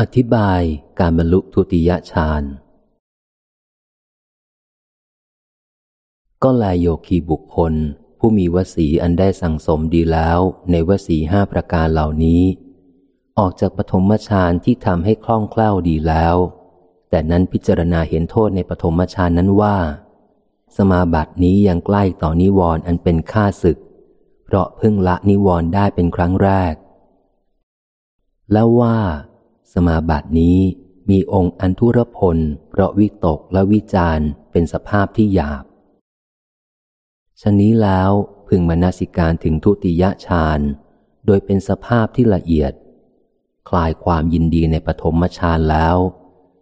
อธิบายการบรรลุทุติยฌานก็ลายโยคีบุคคล ผู้มีวสีอันได้สั่งสมดีแล้วในวสีห้าประการเหล่านี้ ออกจากปฐมฌานที่ทำให้คล่องแคล่วดีแล้ว แต่นั้นพิจารณาเห็นโทษในปฐมฌานนั้นว่า สมาบัตินี้ยังใกล้ต่อนิวรณ์อันเป็นค่าศึก เพราะพึ่งละนิวรณ์ได้เป็นครั้งแรก แล้วว่า สมาบัตินี้มีองค์อันทุรพลเพราะวิตกและวิจารเป็นสภาพที่หยาบชนี้แล้วพึงมนาสิการถึงทุติยฌานโดยเป็นสภาพที่ละเอียด คลายความยินดีในปฐมฌานแล้ว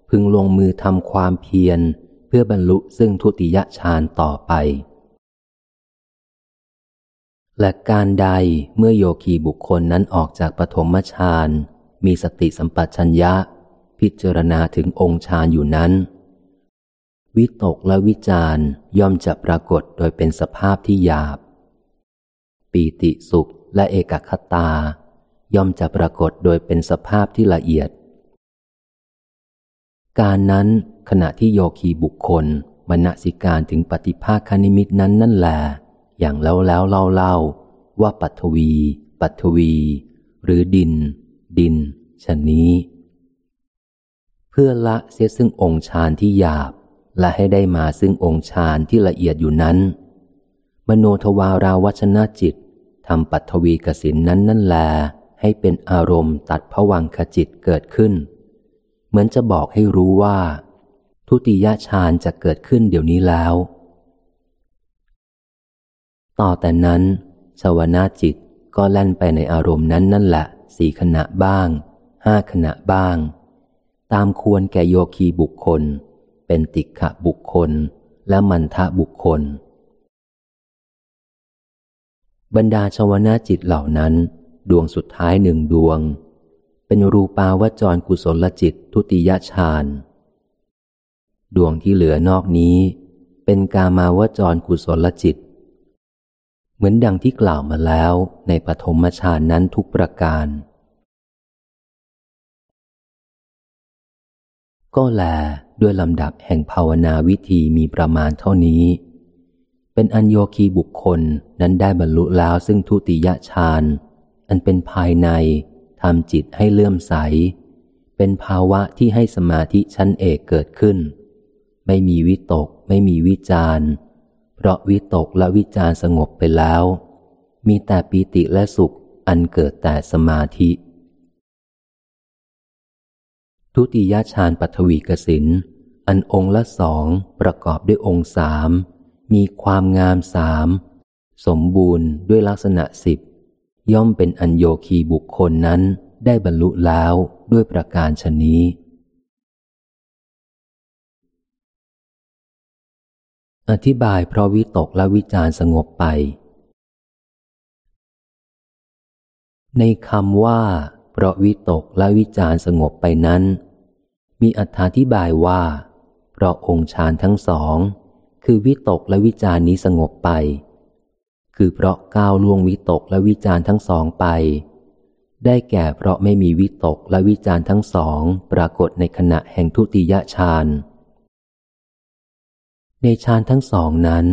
พึงลงมือทำความเพียรเพื่อบรรลุซึ่งทุติยฌานต่อไป และการใดเมื่อโยคีบุคคลนั้นออกจากปฐมฌาน มีสติสัมปชัญญะ พิจารณาถึงองค์ฌานอยู่นั้น วิตกและวิจารย่อมจะปรากฏโดยเป็นสภาพที่หยาบ ปีติสุขและเอกคตา ย่อมจะปรากฏโดยเป็นสภาพที่ละเอียด การนั้นขณะที่โยคีบุคคลมณสิการถึงปฏิภาคนิมิตนั้นนั่นแหละอย่างแล้วแล้วเล่าเล่าว่าปัทวี ปัทวี หรือดิน ดิน ชนนี้ เพื่อละเสียซึ่งองค์ฌานที่หยาบ และให้ได้มาซึ่งองค์ฌานที่ละเอียดอยู่นั้น มโนทวาราวัชนาจิตทำปัทวีกสินนั้นนั่นแล ให้เป็นอารมณ์ตัดผวังขจิตเกิดขึ้น เหมือนจะบอกให้รู้ว่า ทุติยฌานจะเกิดขึ้นเดี๋ยวนี้แล้ว ต่อแต่นั้นชวนาจิตก็แล่นไปในอารมณ์นั้นนั่นแหละสี่ขณะบ้าง ห้าขณะบ้าง ตามควรแก่โยคีบุคคล เป็นติขะบุคคล และมันทะบุคคล บรรดาชวนาจิตเหล่านั้น ดวงสุดท้ายหนึ่งดวง เป็นรูปาวจรกุศลจิตทุติยฌานดวงที่เหลือนอกนี้ เป็นกามาวจรกุศลจิต เหมือนดังที่กล่าวมาแล้วในปฐมฌานนั้นทุกประการ ก็แลด้วยลำดับแห่งภาวนาวิธีมีประมาณเท่านี้ เป็นอัญโยคีบุคคลนั้นได้บรรลุแล้วซึ่งทุติยฌานอันเป็นภายในทำจิตให้เลื่อมใส เป็นภาวะที่ให้สมาธิชั้นเอกเกิดขึ้น ไม่มีวิตก ไม่มีวิจารเพราะวิตกและวิจารสงบไปแล้ว มีแต่ปีติและสุขอันเกิดแต่สมาธิ ทุติยฌานปัทวีกสิน อันองค์ละสองประกอบด้วยองค์สามมีความงามสามสมบูรณ์ด้วยลักษณะสิบย่อมเป็นอัญโยคีบุคคลนั้นได้บรรลุแล้วด้วยประการชนี้ อธิบายเพราะวิตกและวิจารสงบไป ในคำว่า เพราะวิตกและวิจารสงบไปนั้น มีอธิบายว่า เพราะองค์ฌานทั้งสอง คือวิตกและวิจารนี้สงบไป คือเพราะก้าวล่วงวิตกและวิจารทั้งสองไป ได้แก่เพราะไม่มีวิตกและวิจารทั้งสองปรากฏในขณะแห่งทุติยฌานในฌานทั้งสองนั้น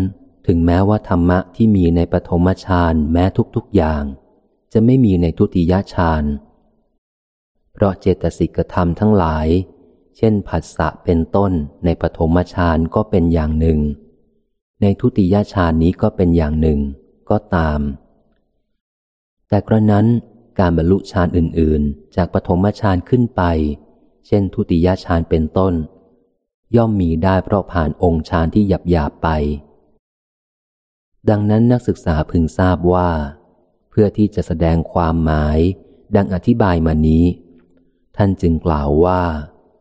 ถึงแม้ว่าธรรมะที่มีในปฐมฌานแม้ทุกๆอย่าง จะไม่มีในทุติยฌาน เพราะเจตสิกธรรมทั้งหลาย เช่นผัสสะเป็นต้นในปฐมฌานก็เป็นอย่างหนึ่ง ในทุติยฌานนี้ก็เป็นอย่างหนึ่ง ก็ตาม แต่กระนั้นการบรรลุฌานอื่น ๆ จากปฐมฌานขึ้นไป เช่น ทุติยฌานเป็นต้น ย่อมมีได้เพราะผ่านองค์ฌานที่หยับหยาบไป ดังนั้นนักศึกษาพึงทราบว่า เพื่อที่จะแสดงความหมาย ดังอธิบายมานี้ ท่านจึงกล่าวว่า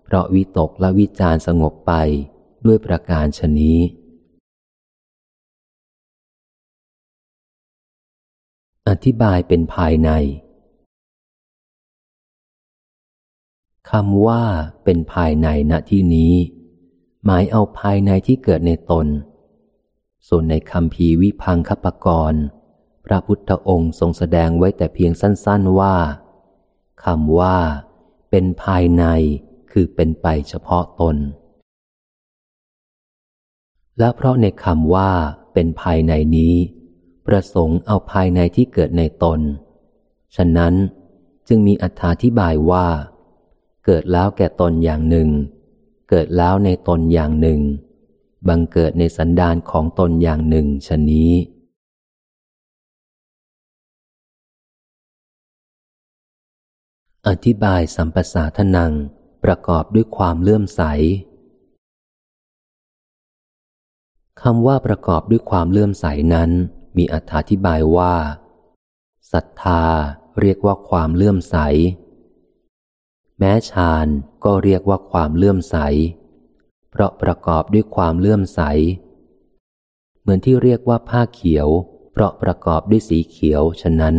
เพราะวิตกและวิจารสงบไปด้วยประการชนี้ อธิบายเป็นภายในคำว่าเป็นภายในณที่นี้ หมายเอาภายในที่เกิดในตน ส่วนในคำพีวิพังคปกรณ์พระพุทธองค์ทรงแสดงไว้แต่เพียงสั้น ๆว่าคำว่า เป็นภายในคือเป็นไปเฉพาะตน และเพราะในคำว่าเป็นภายในนี้ ประสงค์เอาภายในที่เกิดในตน ฉะนั้นจึงมีอธิบายว่า เกิดแล้วแก่ตนอย่างหนึ่ง เกิดแล้วในตนอย่างหนึ่ง บังเกิดในสันดานของตนอย่างหนึ่งชนี้ อธิบายสัมปสาทนัง ประกอบด้วยความเลื่อมใสคำว่าประกอบด้วยความเลื่อมใสนั้น มีอธิบายว่าศรัทธาเรียกว่าความเลื่อมใส แม้ฌานก็เรียกว่าความเลื่อมใส เพราะประกอบด้วยความเลื่อมใส เหมือนที่เรียกว่าผ้าเขียว เพราะประกอบด้วยสีเขียวฉะนั้น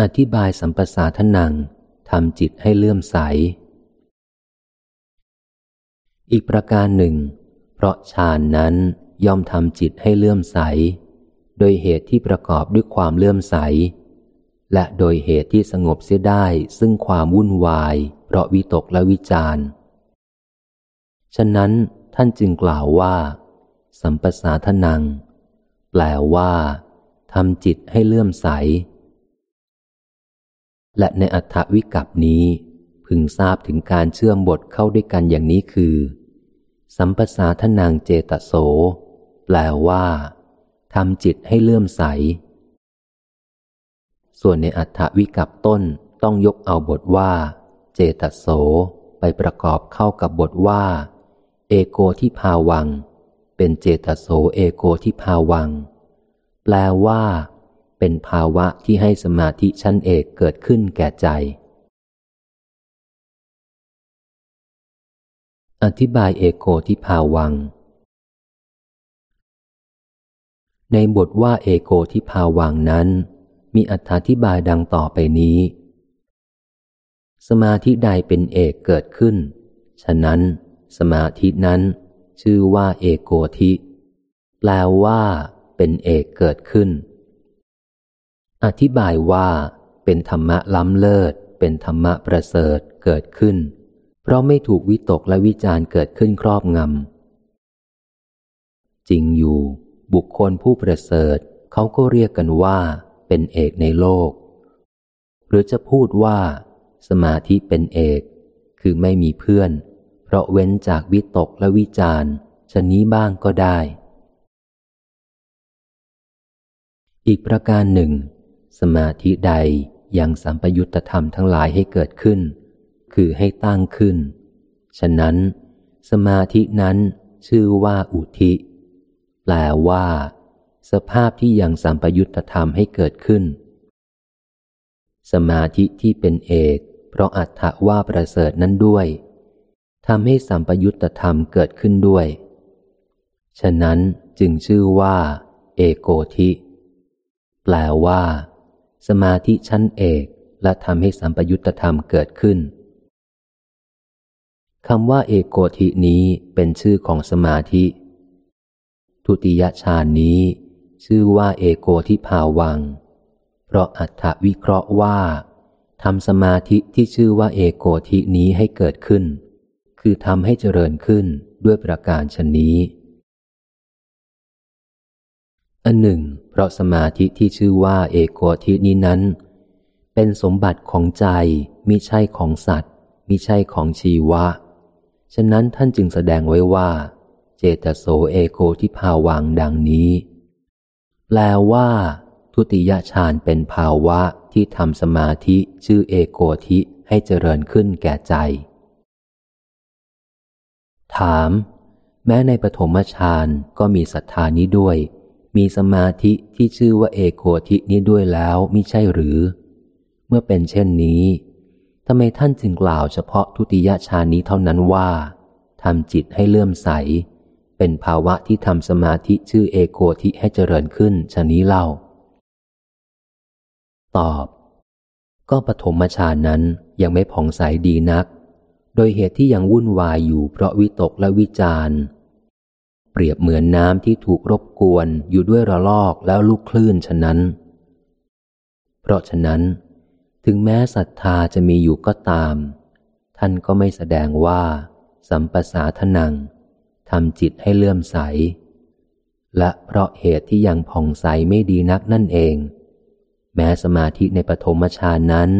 อธิบายสัมปสาทนังทำจิตให้เลื่อมใส อีกประการหนึ่ง เพราะฌานนั้นย่อมทำจิตให้เลื่อมใส โดยเหตุที่ประกอบด้วยความเลื่อมใส และโดยเหตุที่สงบเสียได้ซึ่งความวุ่นวาย เพราะวิตกและวิจารณ์ฉะนั้นท่านจึงกล่าวว่า สัมปสาทนัง แปลว่าทำจิตให้เลื่อมใส และในอัฐวิกับนี้ พึงทราบถึงการเชื่อมบทเข้าด้วยกันอย่างนี้คือ สัมปสาทนังเจตโส แปลว่าทำจิตให้เลื่อมใส ส่วนในอัฐวิกับต้นต้องยกเอาบทว่า เจตโส ไปประกอบเข้ากับบทว่า เอโกที่พาวัง เป็นเจตโสเอโกที่พาวัง แปลว่า เป็นภาวะที่ให้สมาธิชั้นเอกเกิดขึ้นแก่ใจ อธิบายเอโกที่พาวัง ในบทว่าเอโกทิพาวังนั้น มีอธิบายดังต่อไปนี้ สมาธิใดเป็นเอกเกิดขึ้น ฉะนั้น สมาธินั้น ชื่อว่าเอโกทิ แปลว่า เป็นเอกเกิดขึ้น อธิบายว่าเป็นธรรมะล้ำเลิศ เป็นธรรมะประเสริฐเกิดขึ้น เพราะไม่ถูกวิตกและวิจารเกิดขึ้นครอบงำ จริงอยู่ บุคคลผู้ประเสริฐเขาก็เรียกกันว่า เป็นเอกในโลก หรือจะพูดว่า สมาธิเป็นเอก คือไม่มีเพื่อน เพราะเว้นจากวิตกและวิจารณ์ชนี้บ้างก็ได้ อีกประการหนึ่ง สมาธิใดยังสัมปยุตธรรมทั้งหลายให้เกิดขึ้น คือให้ตั้งขึ้น ฉะนั้น สมาธินั้นชื่อว่าอุทิ แปลว่า สภาพที่ยังสัมปยุตธรรมให้เกิดขึ้น สมาธิที่เป็นเอก เพราะอัตถว่าประเสริฐนั้นด้วยทำให้สัมปยุตธรรมเกิดขึ้นด้วย ฉะนั้นจึงชื่อว่า เอโกทิ แปลว่า สมาธิชั้นเอกและทำให้สัมปยุตธรรมเกิดขึ้นคำว่าเอกโกทินี้เป็นชื่อของสมาธิ ทุติยฌานนี้ ชื่อว่าเอกโกทิพาวัง เพราะอัฏฐวิเคราะห์ว่าทำสมาธิที่ชื่อว่าเอกโกทินี้ให้เกิดขึ้น คือทำให้เจริญขึ้นด้วยประการชนนี้ อันหนึ่ง เพราะสมาธิที่ชื่อว่าเอโกทินี้นั้น เป็นสมบัติของใจมิใช่ของสัตว์มิใช่ของชีวะ ฉะนั้นท่านจึงแสดงไว้ว่า เจตโสเอโกที่ภาวังดังนี้ แปลว่า ทุติยฌานเป็นภาวะที่ทำสมาธิชื่อเอโกทิให้เจริญขึ้นแก่ใจ ถาม แม้ในปฐมฌานก็มีศรัทธานี้ด้วย มีสมาธิที่ชื่อว่าเอโกทินี้ด้วยแล้วมิใช่หรือ เมื่อเป็นเช่นนี้ทำไมท่านจึงกล่าวเฉพาะทุติยฌานนี้เท่านั้นว่าทำจิตให้เลื่อมใส เป็นภาวะที่ทำสมาธิชื่อเอโกทิให้เจริญขึ้นชนี้เล่า ตอบ ก็ปฐมฌานนั้นยังไม่ผ่องใสดีนัก โดยเหตุที่ยังวุ่นวายอยู่เพราะวิตกและวิจาร เปรียบเหมือนน้ำที่ถูกรบกวนอยู่ด้วยระลอกแล้วลูกคลื่นฉะนั้น เพราะฉะนั้น ถึงแม้ศรัทธาจะมีอยู่ก็ตาม ท่านก็ไม่แสดงว่า สัมปสาทนังทำจิตให้เลื่อมใส และเพราะเหตุที่ยังผ่องใสไม่ดีนักนั่นเอง แม้สมาธิในปฐมฌานนั้น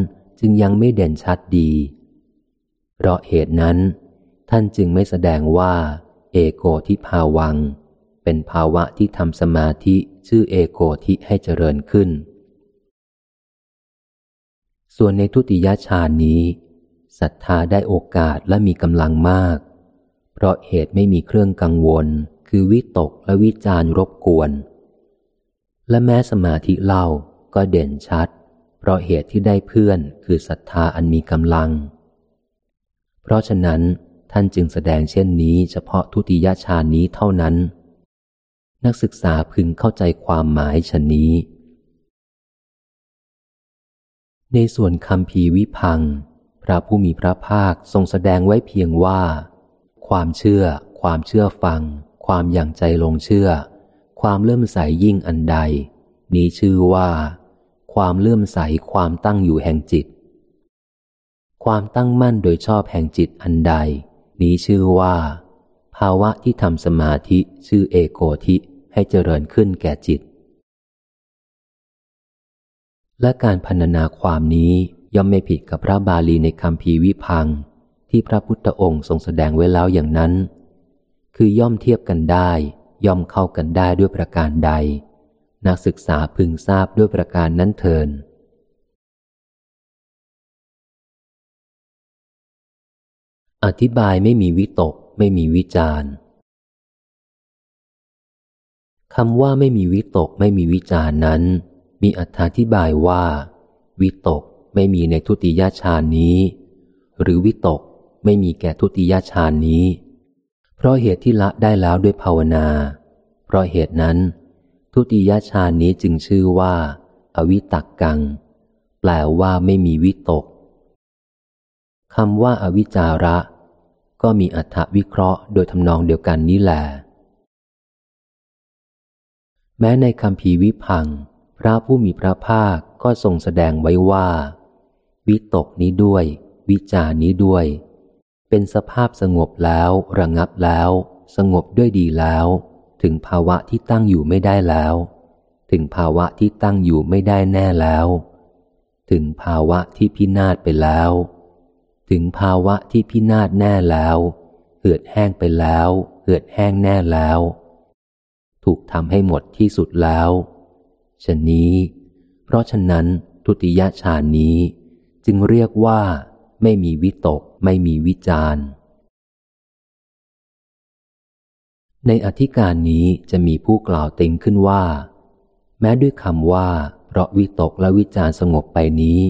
จึงยังไม่เด่นชัดดี เพราะเหตุนั้น ท่านจึงไม่แสดงว่า เอโกทิภาวัง เป็นภาวะที่ทำสมาธิชื่อเอโกทิให้เจริญขึ้น ส่วนในทุติยฌานนี้ศรัทธาได้โอกาสและมีกำลังมาก เพราะเหตุไม่มีเครื่องกังวล คือวิตกและวิจารรบกวน และแม้สมาธิเล่าก็เด่นชัด เพราะเหตุที่ได้เพื่อนคือศรัทธาอันมีกำลัง เพราะฉะนั้น ท่านจึงแสดงเช่นนี้เฉพาะทุติยฌานี้เท่านั้น นักศึกษาพึงเข้าใจความหมายชนนี้ ในส่วนคำพีวิพัง พระผู้มีพระภาคทรงแสดงไว้เพียงว่า ความเชื่อ ความเชื่อฟัง ความอย่างใจลงเชื่อ ความเลื่อมใสยยิ่งอันใด นี้ชื่อว่า ความเลื่อมใสความตั้งอยู่แห่งจิตความตั้งมั่นโดยชอบแห่งจิตอันใด นี้ชื่อว่า ภาวะที่ทำสมาธิชื่อเอโกทิให้เจริญขึ้นแก่จิต และการพันนาความนี้ย่อมไม่ผิดกับพระบาลีในคำพีวิพังที่พระพุทธองค์ทรงแสดงไว้แล้วอย่างนั้น คือย่อมเทียบกันได้ ย่อมเข้ากันได้ด้วยประการใด นักศึกษาพึงทราบด้วยประการนั้นเทิน อธิบายไม่มีวิตก ไม่มีวิจารคำว่าไม่มีวิตกไม่มีวิจารนั้น มีอธิบายว่า วิตกไม่มีในทุติยฌานนี้ หรือวิตกไม่มีแก่ทุติยฌานนี้ เพราะเหตุที่ละได้แล้วด้วยภาวนา เพราะเหตุนั้น ทุติยฌานนี้จึงชื่อว่า อวิตักกัง แปลว่าไม่มีวิตกคำว่าอวิจาระ ก็มีอัถวิเคราะห์โดยทำนองเดียวกันนี้แหละแม้ในคำพีวิพัง พระผู้มีพระภาคก็ทรงแสดงไว้ว่า วิตกนี้ด้วย วิจานี้ด้วย เป็นสภาพสงบแล้วระงับแล้ว สงบด้วยดีแล้ว ถึงภาวะที่ตั้งอยู่ไม่ได้แล้ว ถึงภาวะที่ตั้งอยู่ไม่ได้แน่แล้ว ถึงภาวะที่พินาศไปแล้ว ถึงภาวะที่พินาศแน่แล้ว เหือดแห้งไปแล้ว เหือดแห้งแน่แล้ว ถูกทำให้หมดที่สุดแล้วฉะนี้ เพราะฉะนั้นทุติยฌานนี้ จึงเรียกว่า ไม่มีวิตก ไม่มีวิจารในอธิการนี้จะมีผู้กล่าวติงขึ้นว่า แม้ด้วยคำว่า เพราะวิตกและวิจารสงบไปนี้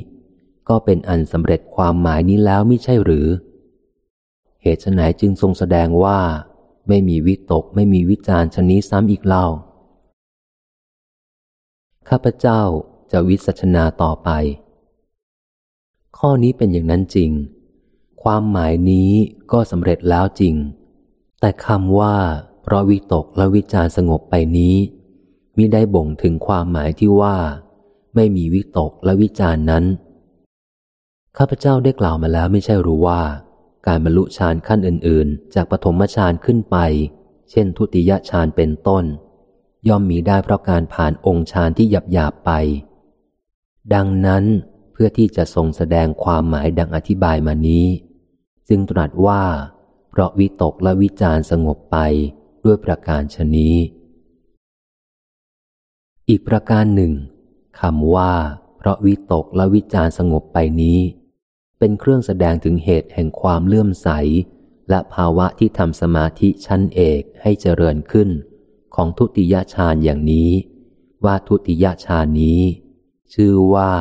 ก็เป็นอันสำเร็จความหมายนี้แล้วไม่ใช่หรือ เหตุไหนจึงทรงแสดงว่า ไม่มีวิตกไม่มีวิจารชนี้ซ้ำอีกเล่า ข้าพเจ้าจะวิสัชนาต่อไป ข้อนี้เป็นอย่างนั้นจริง ความหมายนี้ก็สำเร็จแล้วจริง แต่คำว่าเพราะวิตกและวิจารสงบไปนี้มิได้บ่งถึงความหมายที่ว่า ไม่มีวิตกและวิจารนั้น ข้าพเจ้าได้กล่าวมาแล้วไม่ใช่รู้ว่า การบรรลุฌานขั้นอื่น ๆ จากปฐมฌานขึ้นไป เช่น ทุติยฌานเป็นต้น ย่อมมีได้เพราะการผ่านองค์ฌานที่หยาบๆไป ดังนั้นเพื่อที่จะทรงแสดงความหมายดังอธิบายมานี้ จึงตรัสว่า เพราะวิตกและวิจารสงบไปด้วยประการชนี้ อีกประการหนึ่งคำว่า เพราะวิตกและวิจารสงบไปนี้ เป็นเครื่องแสดงถึงเหตุแห่งความเลื่อมใส และภาวะที่ทำสมาธิชั้นเอกให้เจริญขึ้น ของทุติยฌานอย่างนี้ ว่าทุติยฌานนี้ ชื่อว่า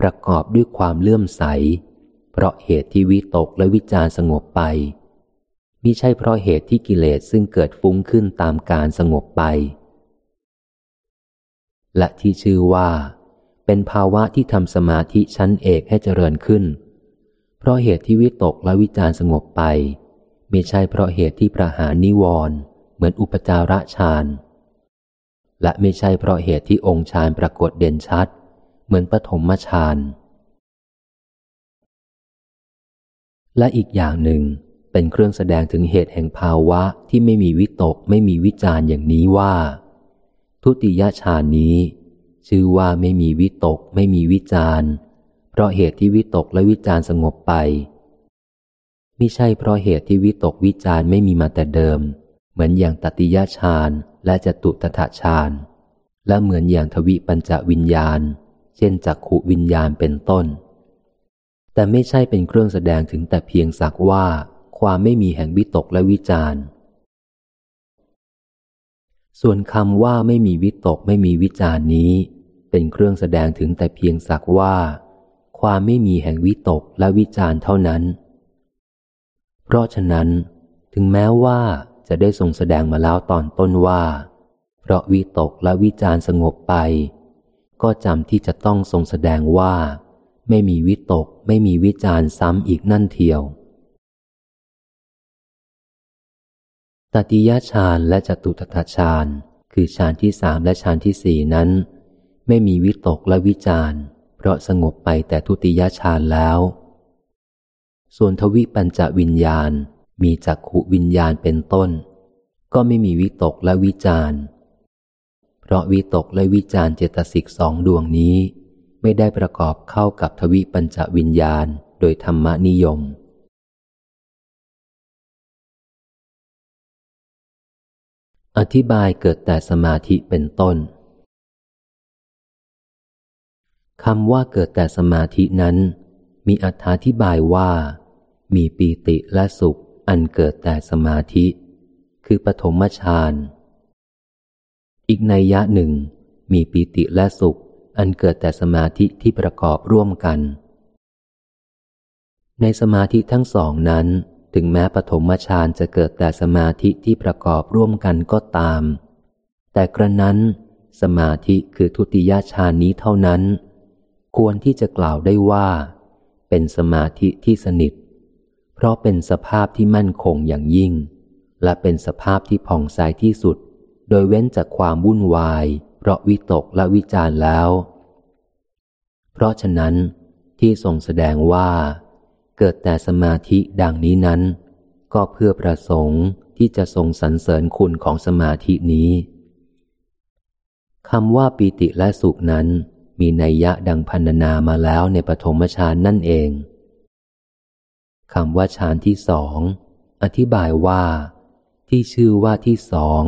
ประกอบด้วยความเลื่อมใส เพราะเหตุที่วิตกและวิจารสงบไปมิใช่เพราะเหตุที่กิเลสซึ่งเกิดฟุ้งขึ้นตามการสงบไป และที่ชื่อว่า เป็นภาวะที่ทำสมาธิชั้นเอกให้เจริญขึ้น เพราะเหตุที่วิตกและวิจารสงบไป ไม่ใช่เพราะเหตุที่ประหารนิวรณ์เหมือนอุปจาระฌานและไม่ใช่เพราะเหตุที่องค์ฌานปรากฏเด่นชัด เหมือนปฐมฌานและอีกอย่างหนึ่งเป็นเครื่องแสดงถึงเหตุแห่งภาวะที่ไม่มีวิตกไม่มีวิจารอย่างนี้ว่า ทุติยฌานนี้ ชื่อว่าไม่มีวิตก ไม่มีวิจาร เพราะเหตุที่วิตกและวิจารสงบไป ไม่ใช่เพราะเหตุที่วิตกวิจารไม่มีมาแต่เดิม เหมือนอย่างตติยฌานและจตุตถาฌานและเหมือนอย่างทวิปัญจวิญญาณ เช่นจักขุวิญญาณเป็นต้น แต่ไม่ใช่เป็นเครื่องแสดงถึงแต่เพียงสักว่า ความไม่มีแห่งวิตกและวิจารส่วนคำว่าไม่มีวิตกไม่มีวิจารนี้ เป็นเครื่องแสดงถึงแต่เพียงสักว่า ความไม่มีแห่งวิตกและวิจารเท่านั้น เพราะฉะนั้น ถึงแม้ว่าจะได้ทรงแสดงมาแล้วตอนต้นว่า เพราะวิตกและวิจารสงบไป ก็จำที่จะต้องทรงแสดงว่า ไม่มีวิตกไม่มีวิจารซ้ำอีกนั่นเทียวตติยฌานและจตุตถฌานคือฌานที่สามและฌานที่สี่นั้น ไม่มีวิตกและวิจารเพ ราะสงบไปแต่ทุติยฌานแล้ว ส่วนทวิปัญจวิญญาณมีจักขุวิญญาณเป็นต้น ก็ไม่มีวิตกและวิจารเพราะวิตกและวิจารเจตสิกสองดวงนี้ ไม่ได้ประกอบเข้ากับทวิปัญจวิญญาณโดยธรรมนิยมอธิบายเกิดแต่สมาธิเป็นต้น คำว่าเกิดแต่สมาธินั้น มีอธิบายว่า มีปีติและสุขอันเกิดแต่สมาธิ คือปฐมฌาน อีกในยะหนึ่ง มีปีติและสุข อันเกิดแต่สมาธิที่ประกอบร่วมกัน ในสมาธิทั้งสองนั้น ถึงแม้ปฐมฌานจะเกิดแต่สมาธิที่ประกอบร่วมกันก็ตาม แต่กระนั้น สมาธิคือทุติยฌานนี้เท่านั้น ควรที่จะกล่าวได้ว่า เป็นสมาธิที่สนิท เพราะเป็นสภาพที่มั่นคงอย่างยิ่ง และเป็นสภาพที่ผ่องใสที่สุด โดยเว้นจากความวุ่นวาย เพราะวิตกและวิจารแล้ว เพราะฉะนั้น ที่ทรงแสดงว่า เกิดแต่สมาธิดังนี้นั้น ก็เพื่อประสงค์ที่จะทรงสรรเสริญคุณของสมาธินี้คำว่าปีติและสุขนั้น มีนัยยะดังพันนามาแล้วในปฐมฌานนั่นเองคำว่าฌานที่สอง อธิบายว่า ที่ชื่อว่าที่สอง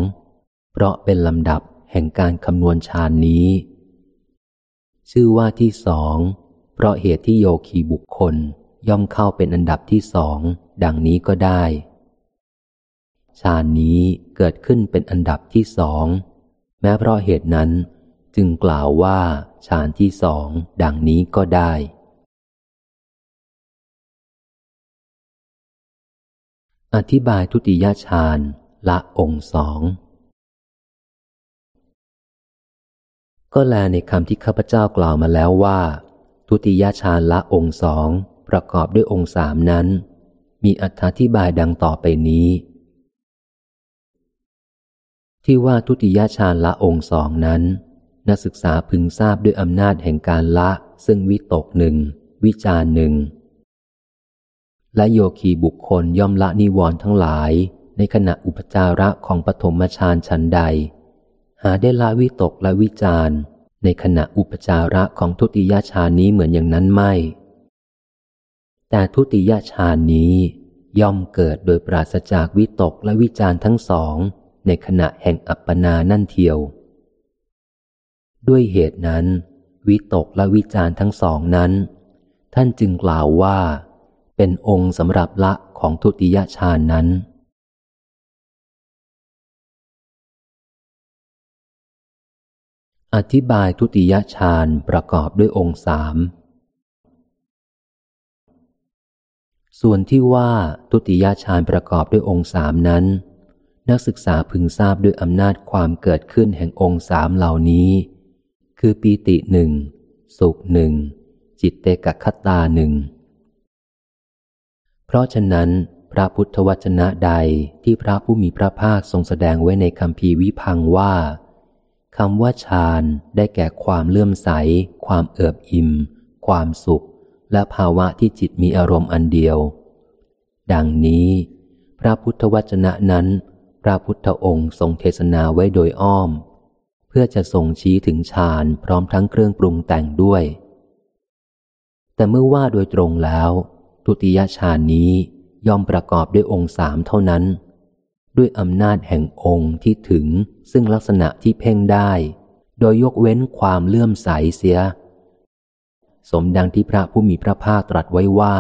เพราะเป็นลำดับแห่งการคำนวณฌานนี้ ชื่อว่าที่สอง เพราะเหตุที่โยคีบุคคลย่อมเข้าเป็นอันดับที่สอง ดังนี้ก็ได้ฌานนี้เกิดขึ้นเป็นอันดับที่สอง แม้เพราะเหตุนั้น จึงกล่าวว่าฌานที่สองดังนี้ก็ได้ อธิบายทุติยฌานละองค์สองก็แลในคำที่ข้าพเจ้ากล่าวมาแล้วว่า ทุติยฌานละองค์สองประกอบด้วยองค์สามนั้น มีอธิบายดังต่อไปนี้ ที่ว่าทุติยฌานละองค์สองนั้น นักศึกษาพึงทราบด้วยอำนาจแห่งการละ ซึ่งวิตกหนึ่ง วิจารหนึ่ง และโยคีบุคคลย่อมละนิวรณ์ทั้งหลาย ในขณะอุปจาระของปฐมฌานชั้นใด หาได้ละวิตกและวิจารในขณะอุปจาระของทุติยฌานนี้เหมือนอย่างนั้นไม่ แต่ทุติยฌานนี้ย่อมเกิดโดยปราศจากวิตกและวิจารทั้งสอง ในขณะแห่งอัปปนานั่นเทียว ด้วยเหตุนั้น วิตกและวิจารทั้งสองนั้น ท่านจึงกล่าวว่า เป็นองค์สำหรับละของทุติยฌานนั้น อธิบายทุติยฌานประกอบด้วยองค์สามส่วนที่ว่าตุติยฌานประกอบด้วยองค์สามนั้น นักศึกษาพึงทราบด้วยอำนาจความเกิดขึ้นแห่งองค์สามเหล่านี้ คือปีติหนึ่ง สุขหนึ่ง จิตเตกคัตตาหนึ่ง เพราะฉะนั้น พระพุทธวจนะใดที่พระผู้มีพระภาคทรงแสดงไว้ในคำพีวิพังว่าคำว่าฌานได้แก่ความเลื่อมใส ความเอิบอิ่ม ความสุข และภาวะที่จิตมีอารมณ์อันเดียว ดังนี้ พระพุทธวจนะนั้น พระพุทธองค์ทรงเทศนาไว้โดยอ้อม พื่อจะทรงชี้ถึงฌานพร้อมทั้งเครื่องปรุงแต่งด้วย แต่เมื่อว่าโดยตรงแล้ว ทุติยฌานนี้ย่อมประกอบด้วยองค์สามเท่านั้น ด้วยอำนาจแห่งองค์ที่ถึงซึ่งลักษณะที่เพ่งได้ โดยยกเว้นความเลื่อมใสเสีย สมดังที่พระผู้มีพระภาคตรัสไว้ว่า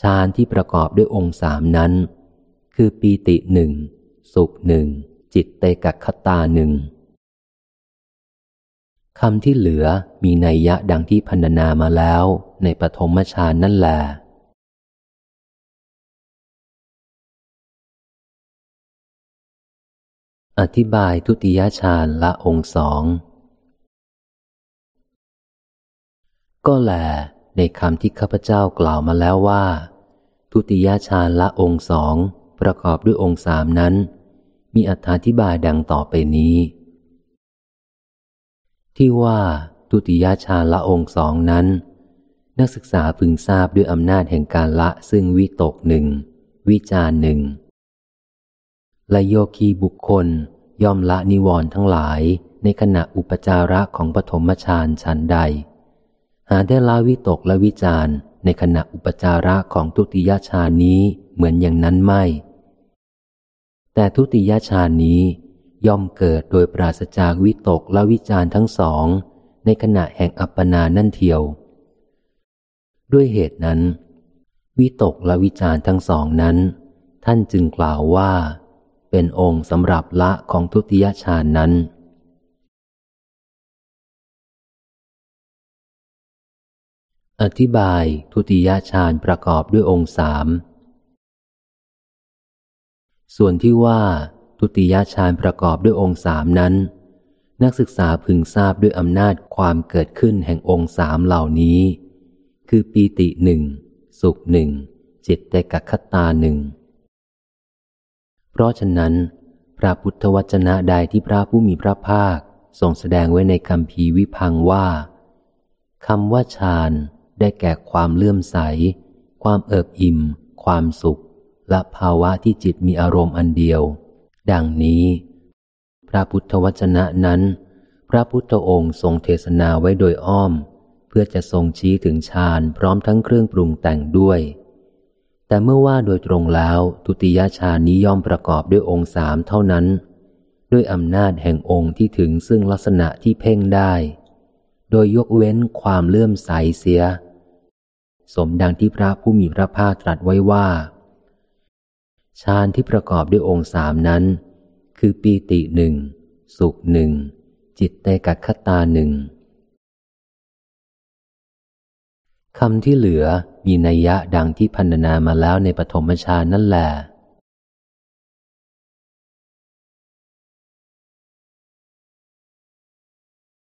ฌานที่ประกอบด้วยองค์สามนั้น คือปีติหนึ่งสุขหนึ่งจิตเตกัคตาหนึ่ง คำที่เหลือมีนัยยะดังที่พันนามาแล้วในปฐมฌานนั่นแหละอธิบายทุติยฌานละองค์สองก็แลในคำที่ข้าพเจ้ากล่าวมาแล้วว่า ทุติยฌานละองค์สองประกอบด้วยองค์สามนั้น มีอธิบายดังต่อไปนี้ ที่ว่าทุติยฌาละองค์สองนั้น นักศึกษาพึงทราบด้วยอำนาจแห่งการละซึ่งวิตกหนึ่งวิจารหนึ่งและโยคีบุคคลย่อมละนิวรณ์ทั้งหลายในขณะอุปจาระของปฐมฌานชั้นใด หาได้ละวิตกและวิจารในขณะอุปจาระของทุติยฌานี้เหมือนอย่างนั้นไม่ แต่ทุติยฌานี้ ย่อมเกิดโดยปราศจากวิตกและวิจารทั้งสอง ในขณะแห่งอัปปนานั่นเทียว ด้วยเหตุนั้น วิตกและวิจารทั้งสองนั้น ท่านจึงกล่าวว่า เป็นองค์สำหรับละของทุติยฌานนั้นอธิบายทุติยฌานประกอบด้วยองค์สาม ส่วนที่ว่า ทุติยฌานประกอบด้วยองค์สามนั้น นักศึกษาพึงทราบด้วยอำนาจความเกิดขึ้นแห่งองค์สามเหล่านี้ คือปีติหนึ่งสุขหนึ่งจิตเตกัคตาหนึ่ง เพราะฉะนั้น พระพุทธวจนะใดที่พระผู้มีพระภาคทรงแสดงไว้ในคำพีวิพังว่าคำว่าฌานได้แก่ความเลื่อมใส ความเอิบอิ่ม ความสุข และภาวะที่จิตมีอารมณ์อันเดียว ดังนี้ พระพุทธวจนะนั้น พระพุทธองค์ทรงเทศนาไว้โดยอ้อม เพื่อจะทรงชี้ถึงฌานพร้อมทั้งเครื่องปรุงแต่งด้วย แต่เมื่อว่าโดยตรงแล้วทุติยฌานนี้ย่อมประกอบด้วยองค์สามเท่านั้น ด้วยอำนาจแห่งองค์ที่ถึงซึ่งลักษณะที่เพ่งได้ โดยยกเว้นความเลื่อมใสเสีย สมดังที่พระผู้มีพระภาคตรัสไว้ว่า ฌานที่ประกอบด้วยองค์สามนั้น คือปีติหนึ่ง สุขหนึ่ง จิตเตกัคตาหนึ่งคำที่เหลือมีนัยยะดังที่พันนามาแล้วในปฐมฌานนั่นแหละ